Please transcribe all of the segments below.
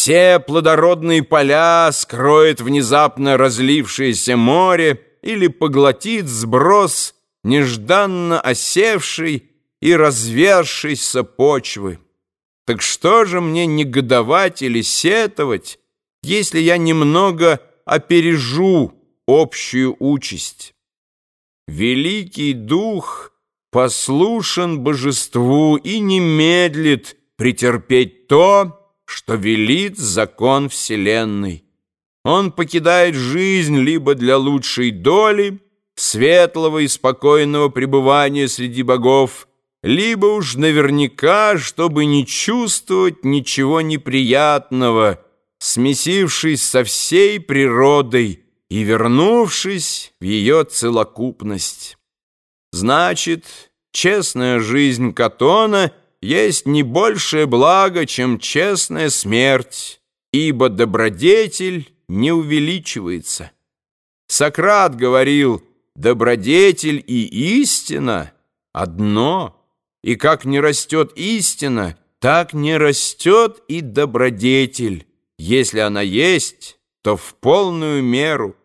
Все плодородные поля скроет внезапно разлившееся море или поглотит сброс нежданно осевшей и развершейся почвы. Так что же мне негодовать или сетовать, если я немного опережу общую участь? Великий Дух послушен божеству и не медлит претерпеть то, что велит закон Вселенной. Он покидает жизнь либо для лучшей доли, светлого и спокойного пребывания среди богов, либо уж наверняка, чтобы не чувствовать ничего неприятного, смесившись со всей природой и вернувшись в ее целокупность. Значит, честная жизнь Катона — есть не большее благо, чем честная смерть, ибо добродетель не увеличивается. Сократ говорил, добродетель и истина одно, и как не растет истина, так не растет и добродетель. Если она есть, то в полную меру.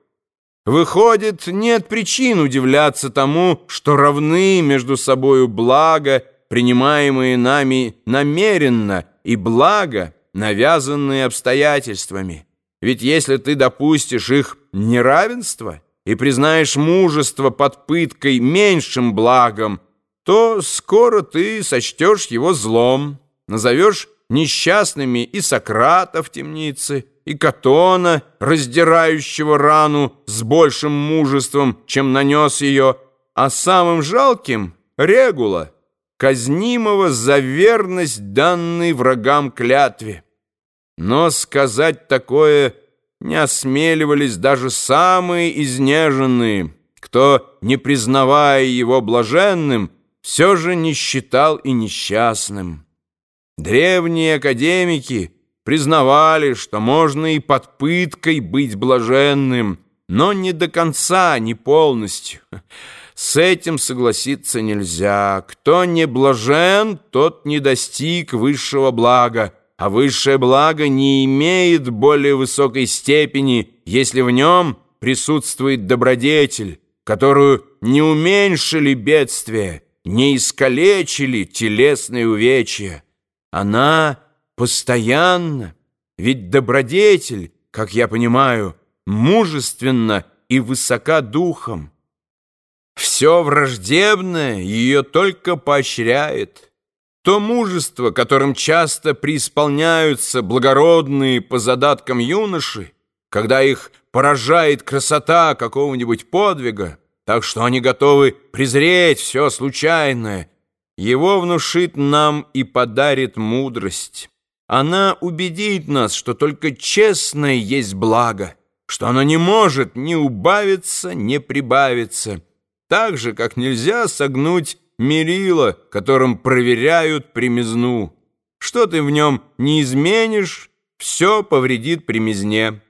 Выходит, нет причин удивляться тому, что равны между собою благо принимаемые нами намеренно, и благо, навязанные обстоятельствами. Ведь если ты допустишь их неравенство и признаешь мужество под пыткой меньшим благом, то скоро ты сочтешь его злом, назовешь несчастными и Сократа в темнице, и Катона, раздирающего рану с большим мужеством, чем нанес ее, а самым жалким — Регула — казнимого за верность данной врагам клятве. Но сказать такое не осмеливались даже самые изнеженные, кто, не признавая его блаженным, все же не считал и несчастным. Древние академики признавали, что можно и под пыткой быть блаженным, но не до конца, не полностью. С этим согласиться нельзя. Кто не блажен, тот не достиг высшего блага, а высшее благо не имеет более высокой степени, если в нем присутствует добродетель, которую не уменьшили бедствия, не искалечили телесные увечья. Она постоянно, ведь добродетель, как я понимаю, мужественна и высока духом. Все враждебное ее только поощряет. То мужество, которым часто преисполняются благородные по задаткам юноши, когда их поражает красота какого-нибудь подвига, так что они готовы презреть все случайное, его внушит нам и подарит мудрость. Она убедит нас, что только честное есть благо, что оно не может ни убавиться, ни прибавиться, так же, как нельзя согнуть мерило, которым проверяют примизну. Что ты в нем не изменишь, все повредит примизне.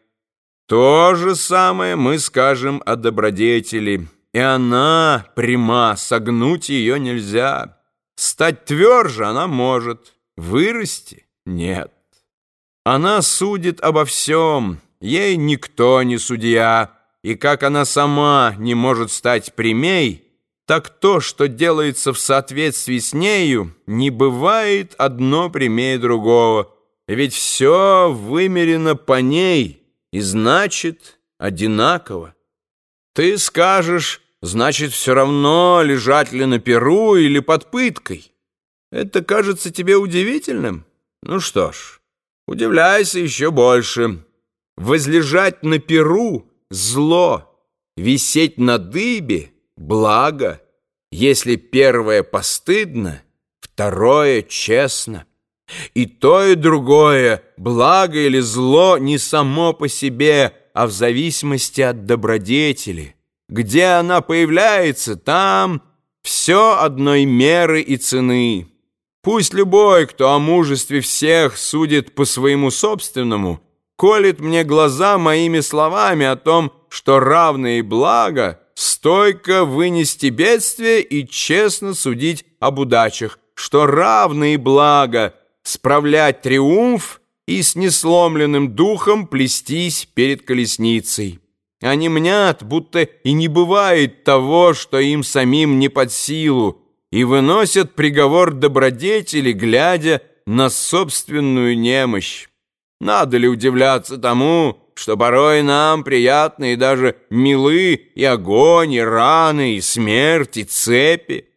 То же самое мы скажем о добродетели. И она пряма, согнуть ее нельзя. Стать тверже она может, вырасти — нет. Она судит обо всем, ей никто не судья, и как она сама не может стать прямей, так то, что делается в соответствии с нею, не бывает одно прямее другого, ведь все вымерено по ней и значит одинаково. Ты скажешь, значит, все равно, лежать ли на перу или под пыткой. Это кажется тебе удивительным? Ну что ж, удивляйся еще больше. Возлежать на перу — зло, висеть на дыбе — благо. Если первое постыдно, второе честно. И то, и другое, благо или зло, не само по себе, а в зависимости от добродетели. Где она появляется, там все одной меры и цены. Пусть любой, кто о мужестве всех судит по своему собственному, колет мне глаза моими словами о том, что равное и благо стойко вынести бедствие и честно судить об удачах, что равное и благо справлять триумф и с несломленным духом плестись перед колесницей. Они мнят, будто и не бывает того, что им самим не под силу, и выносят приговор добродетели, глядя на собственную немощь. Надо ли удивляться тому, что порой нам приятны и даже милы и огонь, и раны, и смерть, и цепи?